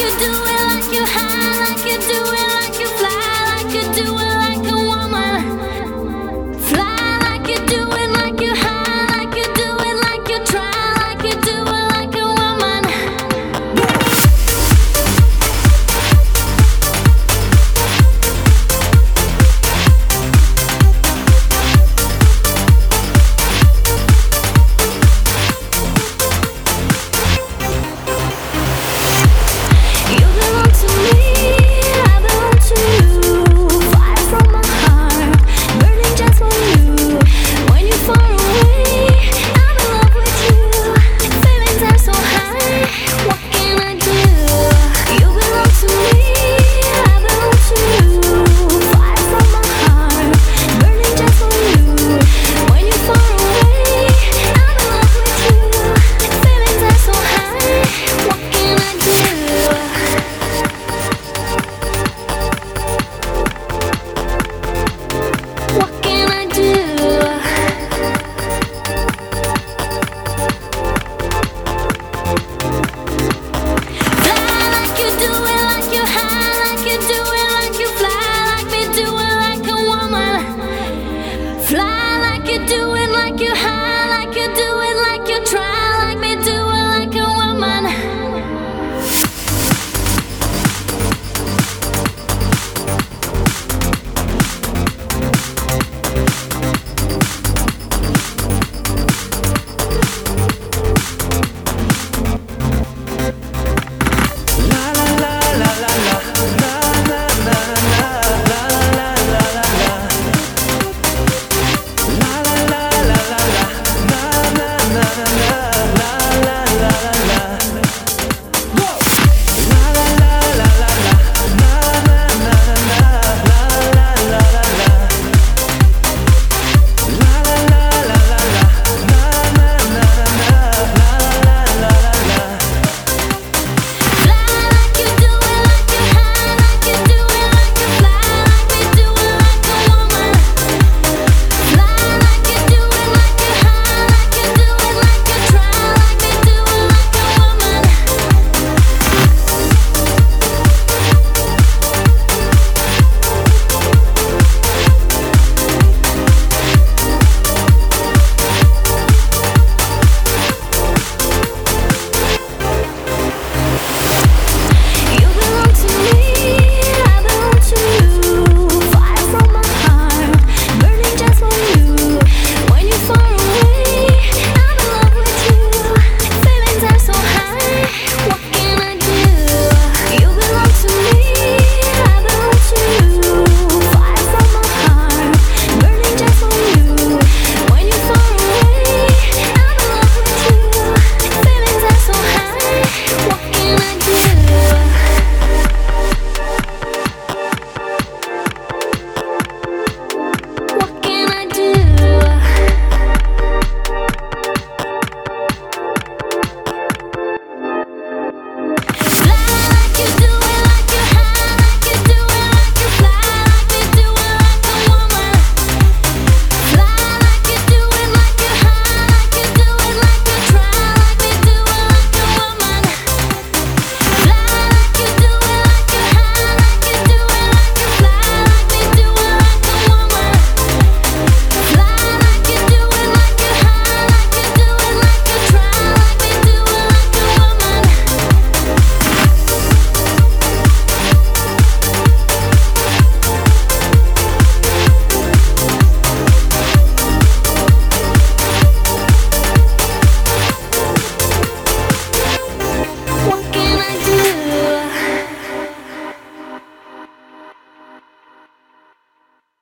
you do.